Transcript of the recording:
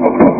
nosotros.